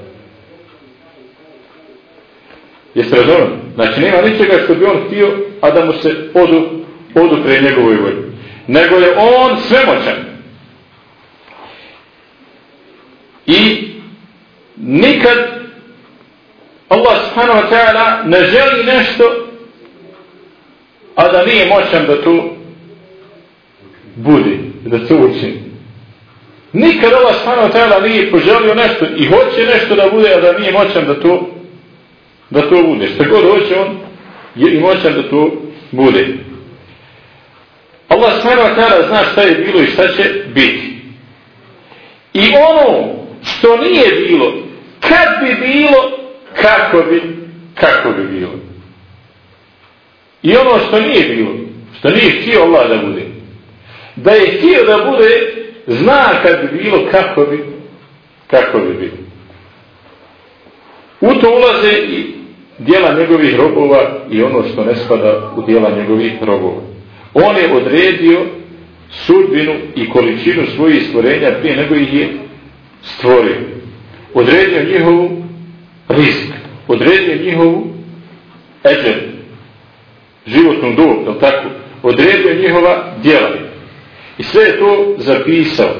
Jeste razumili? Znači nema ničega što bi on htio, a da mu se odu, odu pre njegovoj volji. Nego je on svemoćan. I nikad Allah subhanahu wa ta'ala ne želi nešto a da nije moćan da to bude, da to učini. Nikad Allah subhanahu wa ta'ala nije poželio nešto i hoće nešto da bude, a da nije moćan da to da to bude. Što god hoće on je i moćan da to bude. Allah subhanahu wa ta'ala zna šta je bilo i šta će biti. I ono što nije bilo, kad bi bilo, kako bi, kako bi bilo. I ono što nije bilo, što nije htio Allah da bude, da je htio da bude, zna kad bi bilo, kako bi, kako bi bilo. U to ulaze i dijela njegovih robova i ono što ne spada u dijela njegovih robova. On je odredio sudbinu i količinu svojih stvorenja prije nego ih je stvorio. Odredio njihovu rizik. Odredio njihovu eđer. Životnu dob, je tako? Odredio njihova djela. I sve je to zapisao.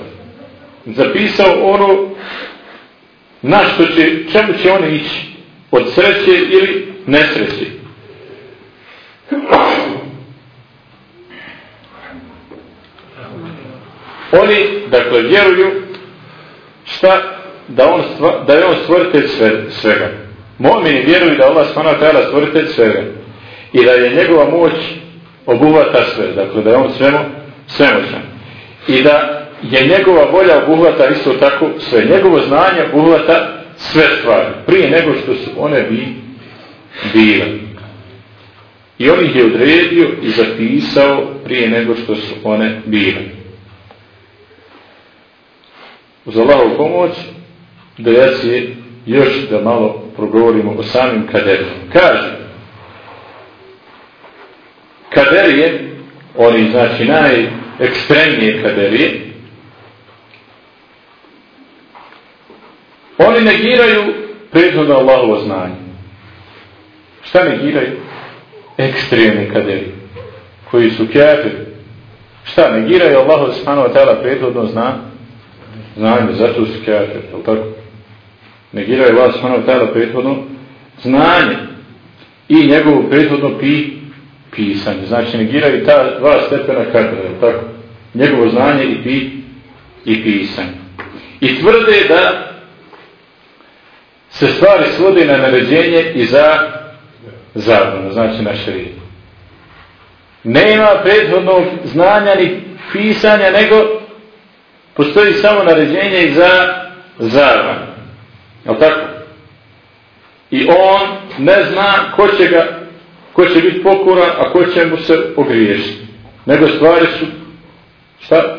Zapisao ono na što će, čemu će oni ići. Od sreće ili nesreće. Oni, dakle, vjeruju šta da, on stva, da je on stvoritelj sve, svega. Momini vjeruju da Allah svana tajala stvoritelj svega i da je njegova moć obuhvata sve, dakle da je on svemo, svemoćan. I da je njegova volja obuhvata isto tako sve. Njegovo znanje obuhvata sve stvari, prije nego što su one bi bile. I on ih je odredio i zapisao prije nego što su one bile uz Allahovu pomoć da ja si još da malo progovorimo o samim kaderima. Kaže, kaderije, oni znači najekstremnije kaderije, oni negiraju prethodno Allahovo znanje. Šta negiraju? Ekstremni kaderi, koji su kjafiri. Šta negiraju Allahovo subhanahu wa ta'ala prethodno znanje? znanje, zato su kafir, je tako? Negiraju vas smano tada prethodno znanje i njegovo prethodno pi, pisanje. Znači negiraju ta dva stepena kafira, je tako? Njegovo znanje i pi, i pisanje. I tvrde da se stvari svode na naređenje i za zabranu, znači na šarijet. Nema prethodnog znanja ni pisanja, nego postoji samo naređenje i za zarvan. Je tako? I on ne zna ko će ga, ko će biti pokoran, a ko će mu se pogriješiti. Nego stvari su, šta?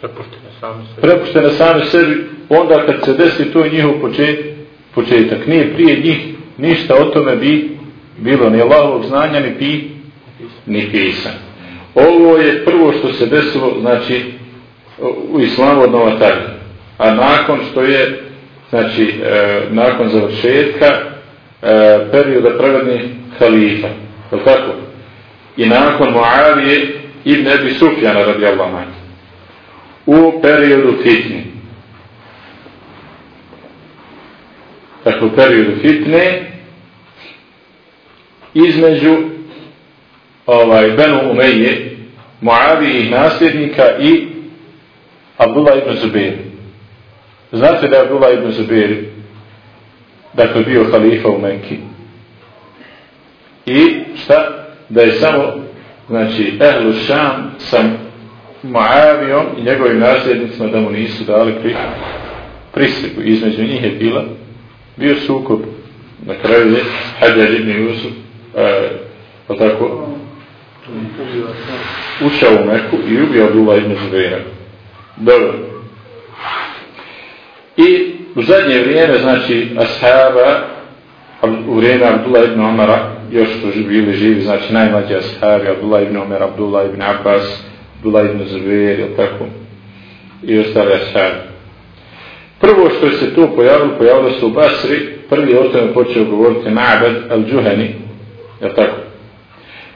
Prepuštene same sebi. Prepuštene same sebi, onda kad se desi to njihov počet, početak. Nije prije njih ništa o tome bi bilo ni Allahovog znanja, ni pi, ni pisan. Ovo je prvo što se desilo, znači, u islamu od novatarja. A nakon što je, znači, e, nakon završetka e, perioda pravednih halifa, je tako? I nakon Muavije ibn Ebi Sufjana radi Allah U periodu fitne. Dakle, u periodu fitne između ovaj, Benu Umeje, i nasljednika i Abdullah ibn Zubair. Znate da je Abdullah ibn Zubair dakle bio halifa u Mekki. I šta? Da je samo znači Ehlu Šam sa Muavijom i njegovim nasljednicima da mu nisu dali pri, prisegu. Između njih je bila, bio sukob. Na kraju je Hadjar ibn Jusuf, e, pa tako, ušao u Meku i ubio Abdullah ibn Zubeira. Dobro. I u zadnje vrijeme, znači, ashaba, u vrijeme Abdullah ibn Omara, još su bili živi, znači najmlađi ashabi, Abdullah ibn Omer, Abdullah ibn Abbas, Abdullah ibn Zubair, ili tako, i ostali ashabi. Prvo što se tu pojavilo, pojavilo se u Basri, prvi o tome počeo govoriti Ma'bad al-Džuhani, je tako?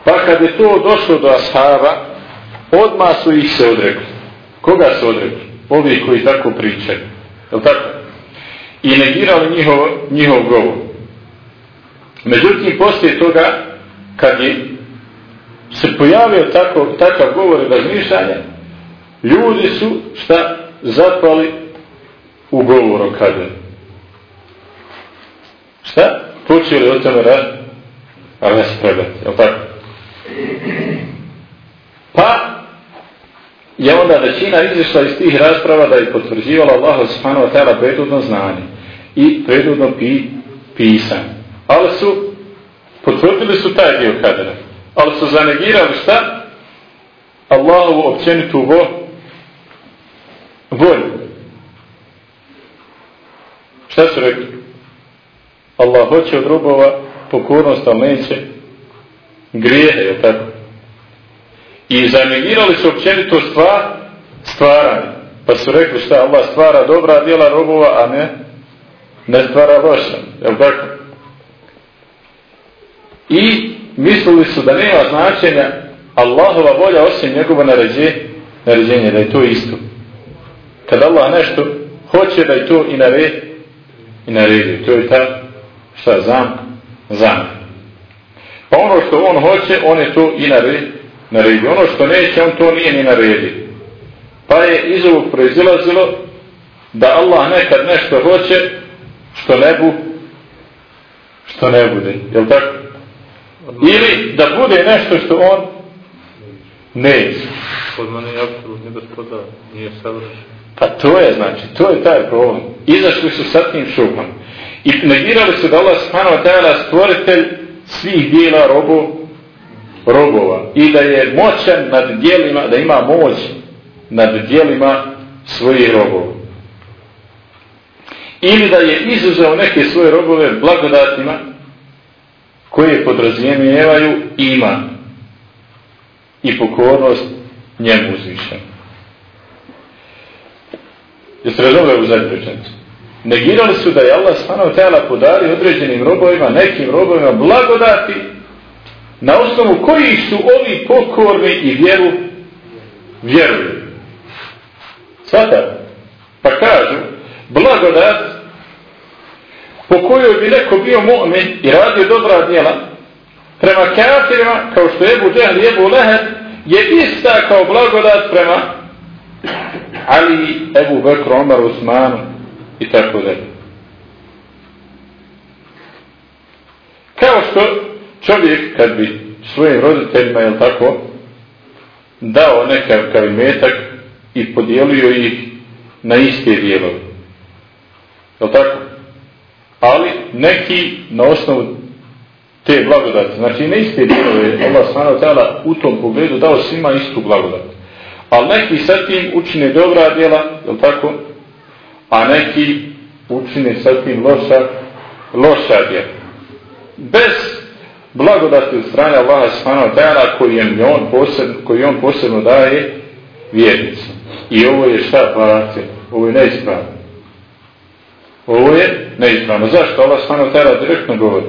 Pa kad je to došlo do ashaba, odmah su ih se odrekli. Koga su odrekli? Ovi koji tako pričaju. Je tako? I negirali njihov, njihov govor. Međutim, poslije toga, kad je se pojavio tako, takav govor i razmišljanje, ljudi su šta zapali u govoru kada. Šta? Počeli o tome raspravljati, je li tako? Pa je onda većina izišla iz tih rasprava da je potvrđivala Allah subhanahu wa ta'ala predudno znanje i predudno pi, pisanje. Ali su potvrdili su taj dio kadera. Ali su zanegirali šta? Allahovu općenitu vo, volju. Šta su rekli? Allah hoće od robova pokornost, ali neće grijehe, je tako? I zanegirali su općenito stvar, stvaranje. Pa su rekli šta Allah stvara dobra djela robova, a ne ne stvara loša. Je tako? I mislili su da nema značenja Allahova volja osim njegova naređenja, naređenja, da je to isto. Kad Allah nešto hoće da je to i naredi, i naredi. To je ta, šta, zam, zam. Pa ono što on hoće, on je to i naredi. Naredi. Ono što neće, on to nije ni naredi. Pa je iz ovog proizilazilo da Allah nekad nešto hoće što ne bu što ne bude. Jel tako? Ili da bude nešto što on neće. Mene je apsolutni gospodar, nije savršen. Pa to je, znači, to je taj problem. Izašli su sa tim šupom. I negirali su da Allah subhanahu wa ta'ala stvoritelj svih dijela robo, robova. I da je moćan nad dijelima, da ima moć nad dijelima svojih robova. Ili da je izuzeo neke svoje robove blagodatima koje podrazumijevaju ima i pokornost njemu uzvišenu. Jeste razumeli u zadnju? Negirali su da je Allah subhanahu ta'ala podari određenim robovima, nekim robovima blagodati na osnovu koji su ovi pokorni i vjeru vjeruju. Svata? Pa kažu, blagodat po kojoj bi neko bio mu'min i radio dobra djela prema kafirima, kao što je Ebu Džehl i Ebu Leheb, je ista kao blagodat prema Ali, Ebu Bekru, Omar, Usmanu i tako dalje. Kao što čovjek kad bi svojim roditeljima, jel tako, dao nekav metak i podijelio ih na iste dijelove. Jel tako? Ali neki na osnovu te blagodati, znači na iste dijelove, Allah s.a. u tom pogledu dao svima istu blagodati. Ali neki sa tim učine dobra djela, je tako? A neki učine sa tim loša, loša djela. Bez blagodati od strane Allaha subhanahu wa koji je on posebno, koji on posebno daje vjernicu. I ovo je šta parate? Ovo je neispravno. Ovo je neispravno. Zašto Allah subhanahu ta'ala direktno govori?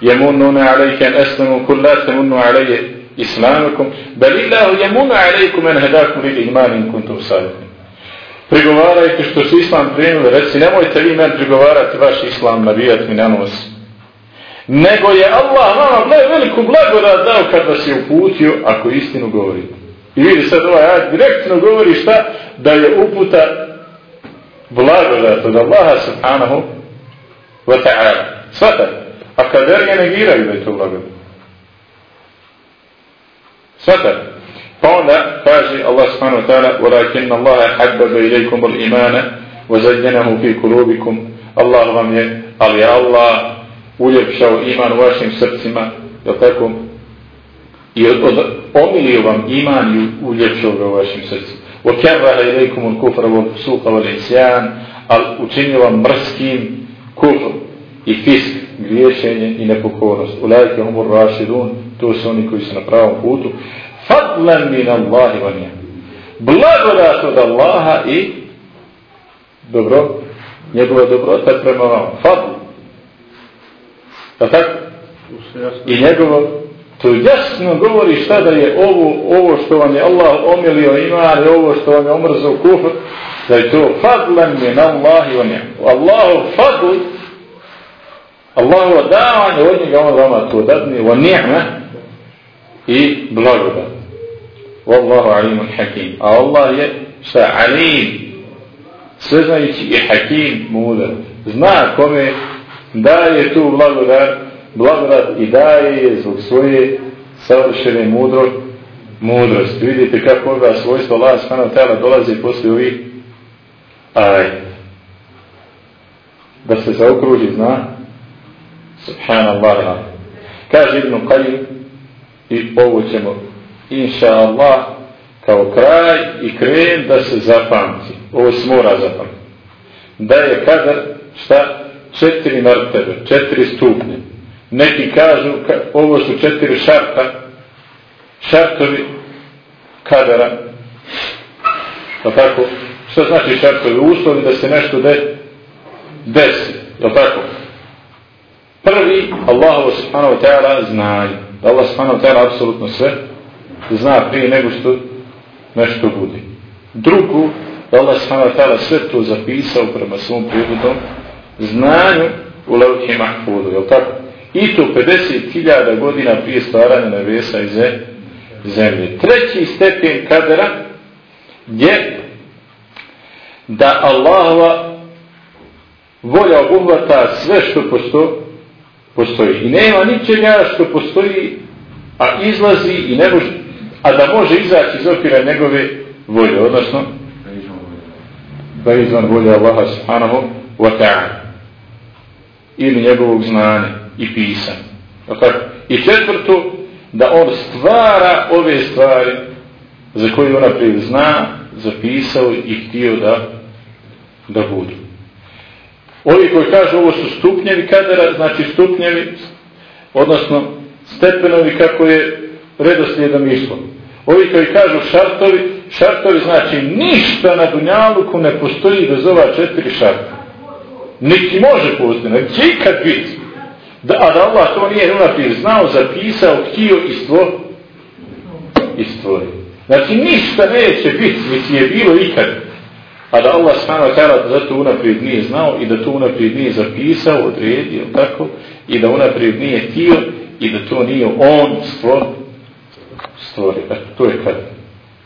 Jemunune alejke en eslemu kullate munnu alejke islamikum, bel illahu jemuna alaikum en hedakum li imanin kuntum salihin. Prigovarajte što su islam primili, reci, nemojte vi meni prigovarati vaš islam, nabijati mi na nos. Nego je Allah vama gle, veliku blagodat dao kad vas je uputio, ako istinu govorite. I vidi sad ovaj ajed direktno govori šta? Da je uputa blagodat od Allaha subhanahu wa ta'ala. Svata. A kad verge negiraju da je to blagodat. Svatate? Pa onda kaže Allah subhanahu wa ta'ala وَلَكِنَّ اللَّهَ حَبَّبَ إِلَيْكُمُ الْإِمَانَ وزينه في قلوبكم Allah vam je, ali je Allah uljepšao iman u vašim srcima, je tako? I od, od, omilio vam iman i uljepšao ga u vašim srcima. وكره إليكم الكفر والفسوق والعصيان al učinio vam mrskim kufr i fisk, griješenje i nepokornost. Ulajke umur rašidun, to su oni koji su na pravom putu. Fadlan min Allahi wa nijem. Blagodat od Allaha i dobro, njegova dobrota prema vam. Fadl. Pa tako? I njegovo to jasno govori šta da je ovo, ovo što vam je Allah omilio iman i ovo što vam je omrzao kufr, da je to fadlan min Allahi wa nijem. Allahu fadl Allahu davanje od njega on vama to dadne wa ni'ma i blagodat. Wallahu alimun hakim. A Allah je šta alim sveznajući i hakim mudar. Zna kome daje tu blagodat, blagodat i daje je zbog svoje savršene mudro, mudrosti. Vidite kako ova svojstvo Allah ta'ala dolazi posle ovih aj da se zaokruži zna? Subhanallah. Kaže Ibn Qayyim i ovo ćemo inša Allah kao kraj i kren da se zapamti. Ovo se mora zapamti da je kadar šta četiri martebe, četiri stupnje. Neki kažu ovo su četiri šarta šartovi kadara. Pa tako što znači šartovi? Uslovi da se nešto de, desi je tako. Prvi Allah subhanahu ta'ala zna da Allah subhanahu ta'ala apsolutno sve zna prije nego što nešto bude. Drugu da Allah subhanahu ta'ala sve to zapisao prema svom prirodom znanju u levke mahfudu je tako? I to 50.000 godina prije stvaranja nebesa i zemlje. Treći stepen kadera je da Allahova volja obuhvata sve što posto, postoji. I nema ničega što postoji, a izlazi i ne može, a da može izaći iz okvira njegove volje, odnosno da je izvan volje Allaha subhanahu wa ta'ala ili njegovog znanja i pisanja. I četvrto, da on stvara ove stvari za koje ona prije zna, zapisao i htio da da budu. Ovi koji kažu ovo su stupnjevi kadera, znači stupnjevi, odnosno stepenovi kako je redoslijedom išlo. Ovi koji kažu šartovi, šartovi znači ništa na Dunjaluku ne postoji bez ova četiri šarta. Niti može postoji, neće ikad biti. Da, a da Allah to nije unaprijed znao, zapisao, htio i stvo, i stvori. Znači ništa neće biti, niti je bilo ikad a da Allah wa ta'ala za to unaprijed nije znao i da to unaprijed nije zapisao, odredio, tako, i da unaprijed nije htio i da to nije on stvor. Eto, to je kadar.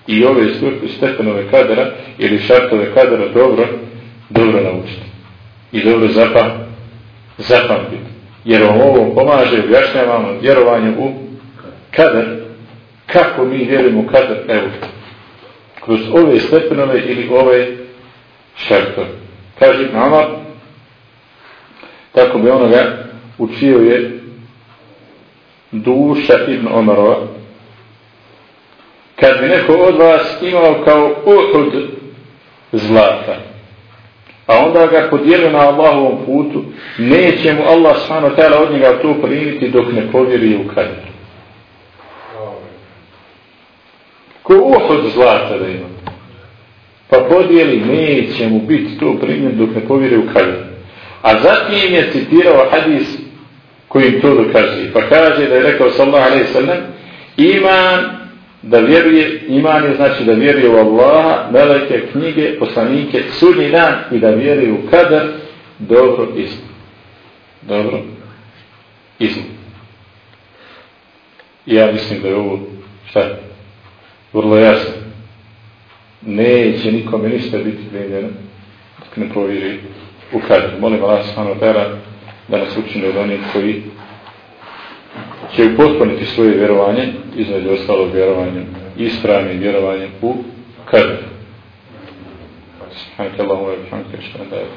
I ove stepenove kadara ili šartove kadara dobro, dobro naučiti. I dobro zapam, zapamtiti. Jer vam ovo pomaže, objašnjavamo vjerovanje u kadar. Kako mi vjerujemo kadar? Evo, kroz ove stepenove ili ove šerto. Kaže Amar, tako bi onoga učio je duša Ibn Omarova. Kad bi neko od vas imao kao uhud zlata, a onda ga podijelio na Allahovom putu, neće mu Allah svano tela od njega to primiti dok ne povjeri u kadir. Ko uhud zlata da ima pa podijeli, neće mu biti to primjer dok ne povjere u kalju. A zatim je citirao hadis kojim to dokazuje. Pa kaže da je rekao sallahu alaihi sallam, iman da vjeruje, iman je znači da vjeruje u Allaha, meleke, knjige, poslanike, sudnji dan i da vjeruje u kadar, dobro izme. Dobro izme. Ja mislim da je ovo šta? Vrlo jasno neće nikome ništa biti primljeno dok ne povjeri u kadru. Molim Allah subhanahu ta'ala da nas učine od onih koji će upotpuniti svoje vjerovanje, između ostalog vjerovanjem, ispravnim vjerovanjem u kadr. سبحانك اللهم وبحمدك اشهد ان لا اله